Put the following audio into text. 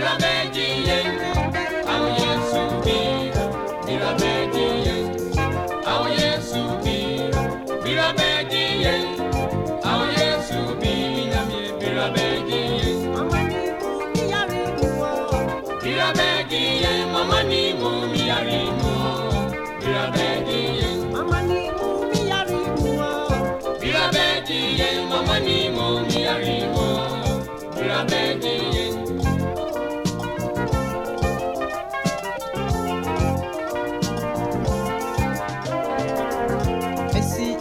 Mírame.